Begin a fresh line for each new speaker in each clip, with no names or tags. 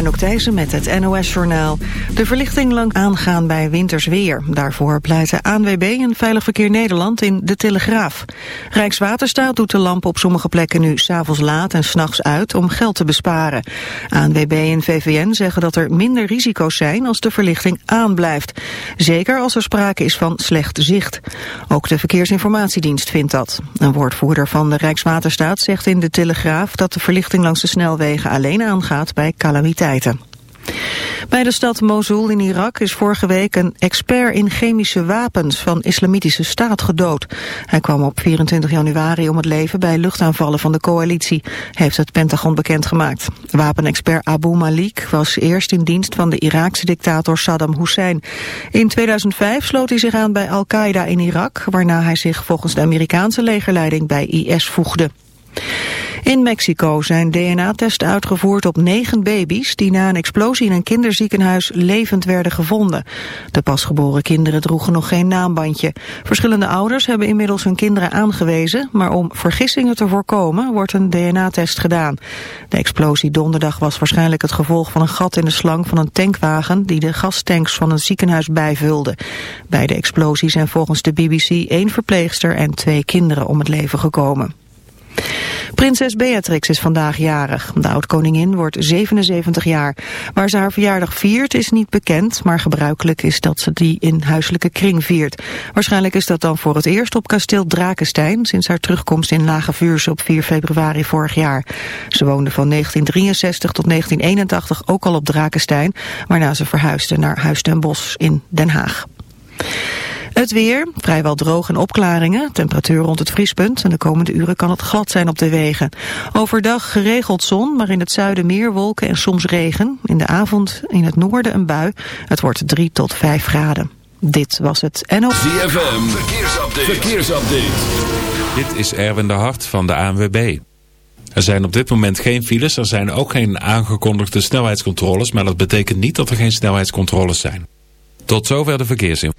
Anouk Thijssen met het NOS-journaal. De verlichting lang aangaan bij winters weer. Daarvoor pleiten ANWB en Veilig Verkeer Nederland in De Telegraaf. Rijkswaterstaat doet de lamp op sommige plekken nu s'avonds laat en s'nachts uit om geld te besparen. ANWB en VVN zeggen dat er minder risico's zijn als de verlichting aanblijft. Zeker als er sprake is van slecht zicht. Ook de Verkeersinformatiedienst vindt dat. Een woordvoerder van de Rijkswaterstaat zegt in De Telegraaf dat de verlichting langs de snelwegen alleen aangaat bij Bij de stad Mosul in Irak is vorige week een expert in chemische wapens van islamitische staat gedood. Hij kwam op 24 januari om het leven bij luchtaanvallen van de coalitie, heeft het Pentagon bekendgemaakt. Wapenexpert Abu Malik was eerst in dienst van de Iraakse dictator Saddam Hussein. In 2005 sloot hij zich aan bij Al-Qaeda in Irak, waarna hij zich volgens de Amerikaanse legerleiding bij IS voegde. In Mexico zijn DNA-testen uitgevoerd op negen baby's... die na een explosie in een kinderziekenhuis levend werden gevonden. De pasgeboren kinderen droegen nog geen naambandje. Verschillende ouders hebben inmiddels hun kinderen aangewezen... maar om vergissingen te voorkomen wordt een DNA-test gedaan. De explosie donderdag was waarschijnlijk het gevolg van een gat in de slang van een tankwagen... die de gastanks van een ziekenhuis bijvulde. Bij de explosie zijn volgens de BBC één verpleegster en twee kinderen om het leven gekomen. Prinses Beatrix is vandaag jarig. De oud-koningin wordt 77 jaar. Waar ze haar verjaardag viert is niet bekend, maar gebruikelijk is dat ze die in huiselijke kring viert. Waarschijnlijk is dat dan voor het eerst op kasteel Drakenstein sinds haar terugkomst in Lage Vuurse op 4 februari vorig jaar. Ze woonde van 1963 tot 1981 ook al op Drakenstein, waarna ze verhuisde naar Huis ten Bosch in Den Haag. Het weer, vrijwel droog en opklaringen, temperatuur rond het vriespunt en de komende uren kan het glad zijn op de wegen. Overdag geregeld zon, maar in het zuiden meer wolken en soms regen. In de avond in het noorden een bui. Het wordt 3 tot 5 graden. Dit was het NO.
ZFM, verkeersupdate. verkeersupdate.
Dit is Erwin de Hart van de ANWB. Er zijn op dit moment geen files, er zijn ook geen aangekondigde snelheidscontroles, maar dat betekent niet dat er geen snelheidscontroles zijn. Tot zover de verkeersin.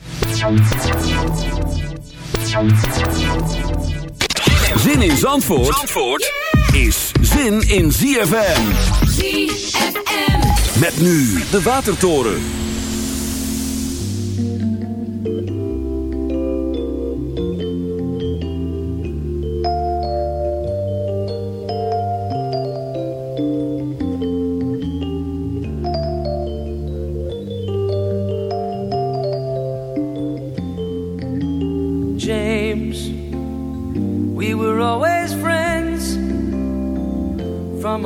Zin in Zandvoort, Zandvoort is zin in ZFM. ZFM. Met nu de Watertoren.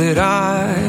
that I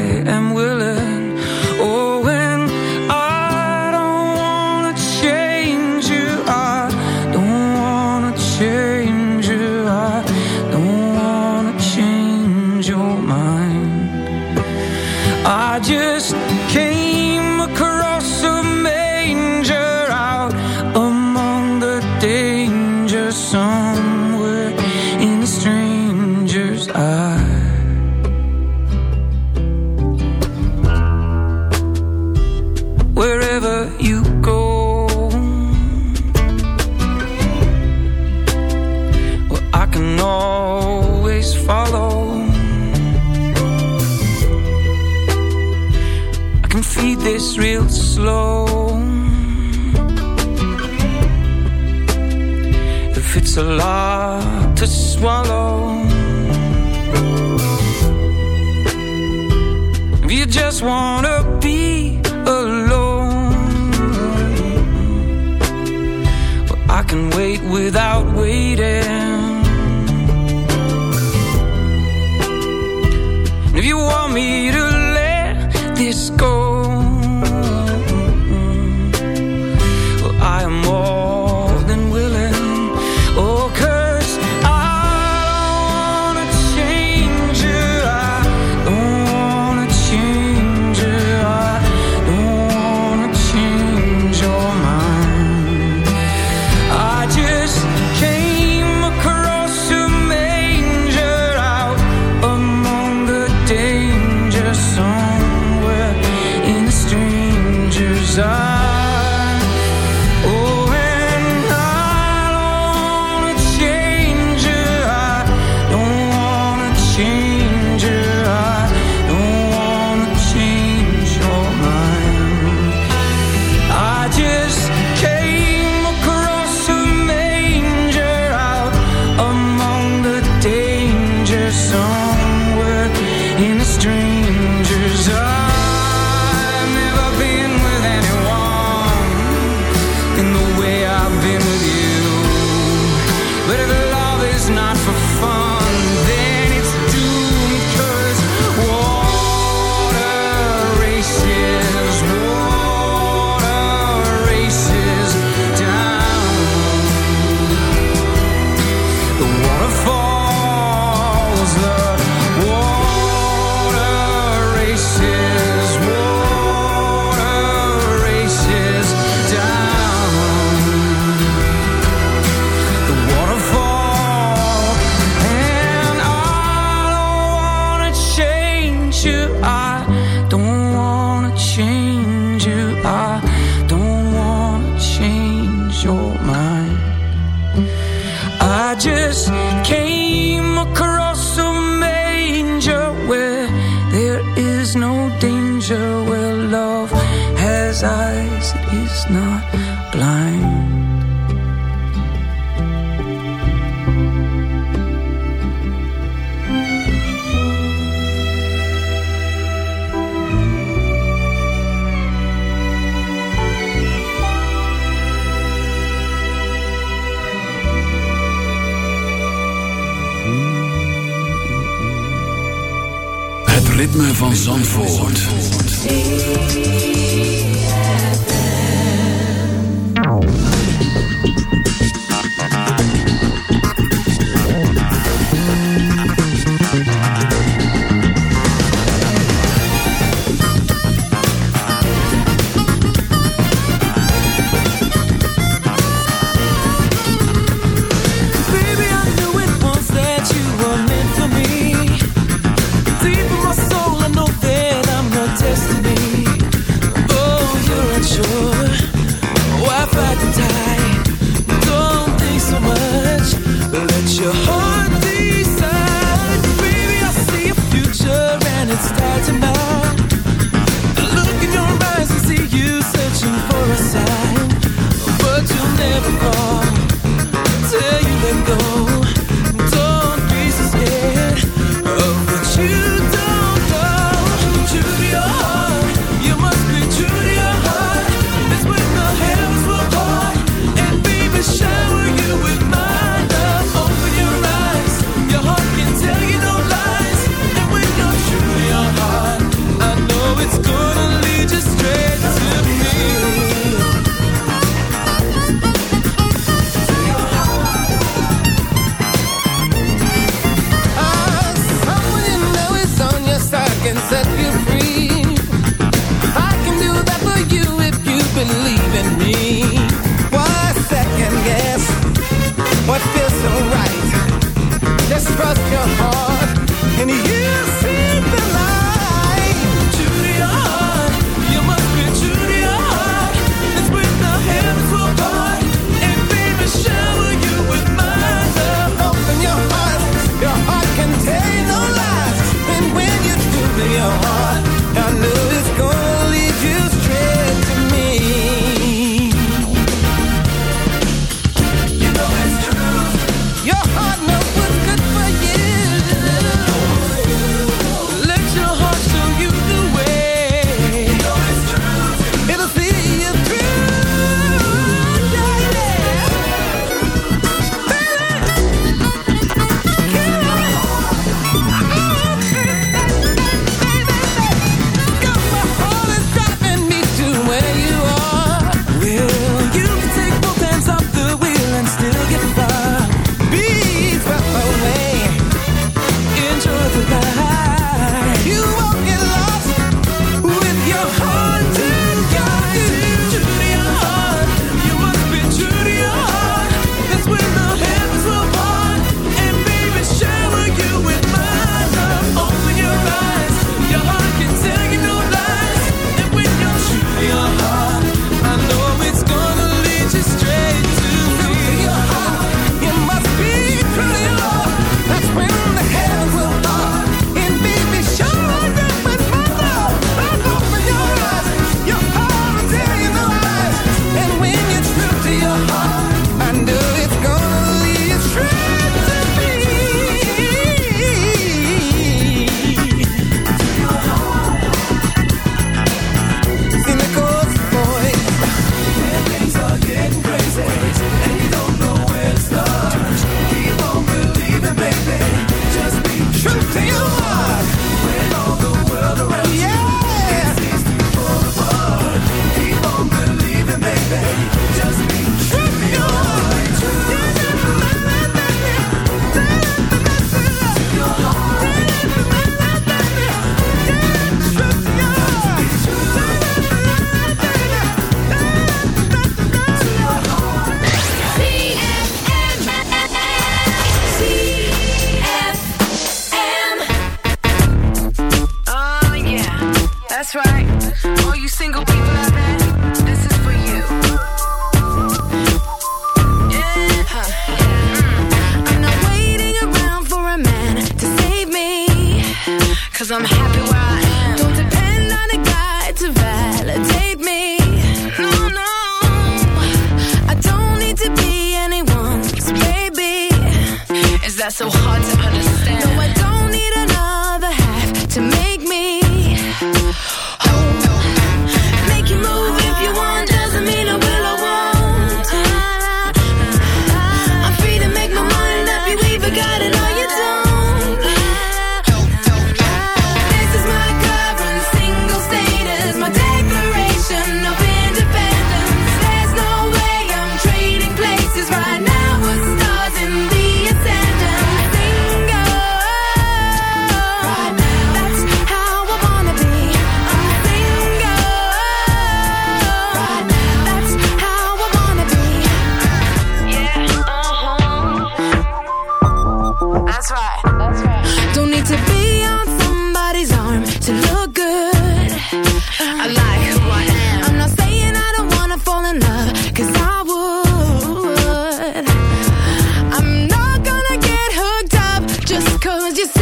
cause you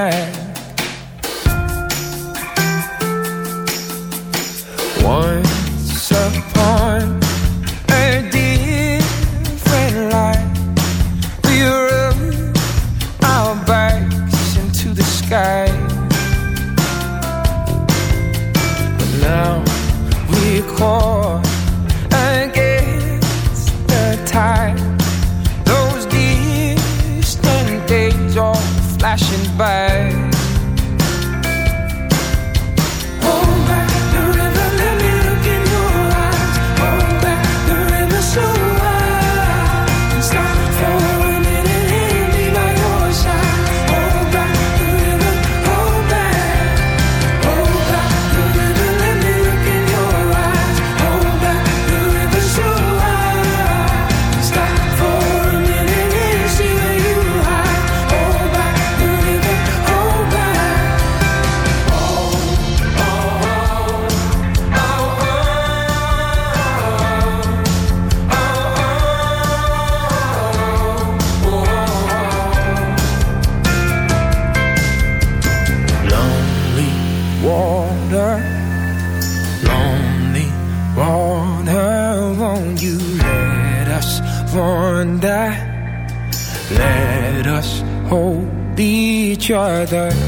back. Once upon each other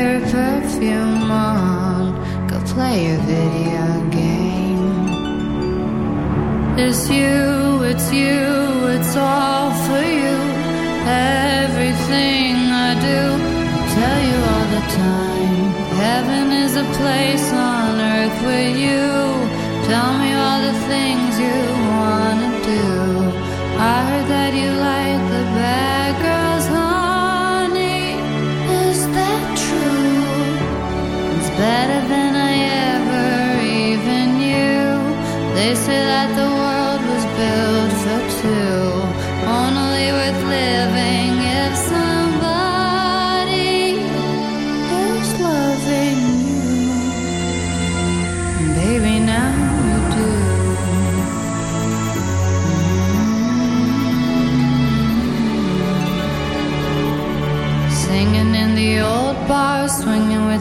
your
perfume on, go play a video game. It's you, it's you, it's all for you. Everything I do, I tell you all the time. Heaven is a place on earth with you. Tell me all the things you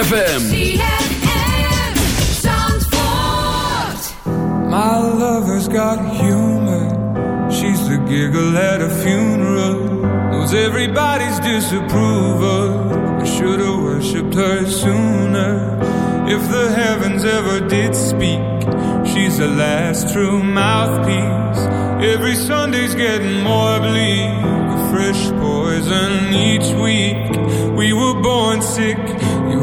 ZFM.
My lover's got humor. She's the giggle at a funeral. Knows everybody's disapproval. I should've worshipped her sooner. If the heavens ever did speak, she's the last true mouthpiece. Every Sunday's getting more bleak. A fresh poison each week. We were born sick.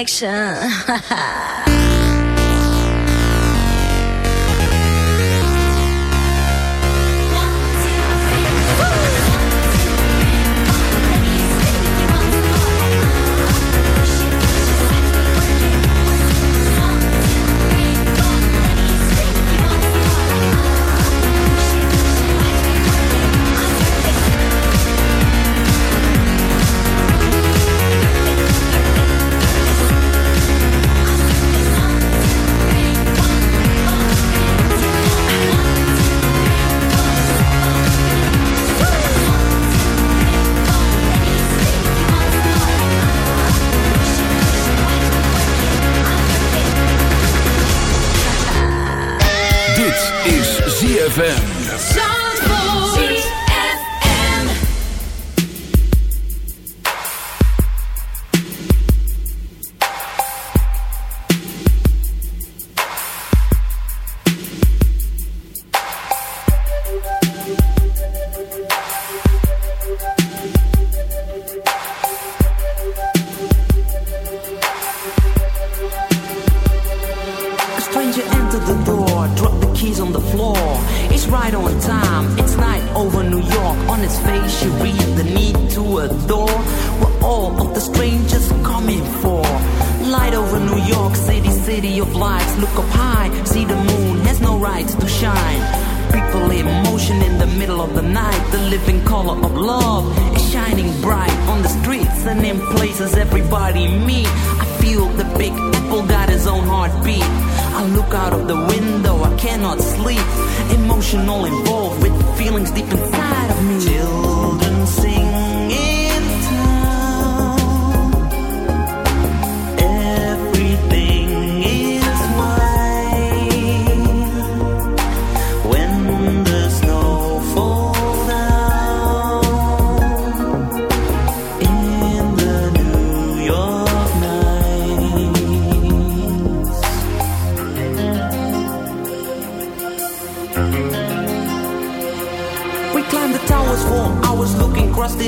Perfection.
of the night. The living color of love is shining bright on the streets and in places everybody meet. I feel the big apple got his own heartbeat. I look out of the window, I cannot sleep. Emotional involved with feelings deep inside of me. Children sing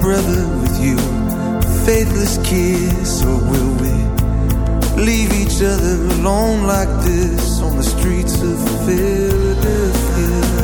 Brother, with you. Faithless kiss, or will we leave each other alone like this on the streets of Philadelphia?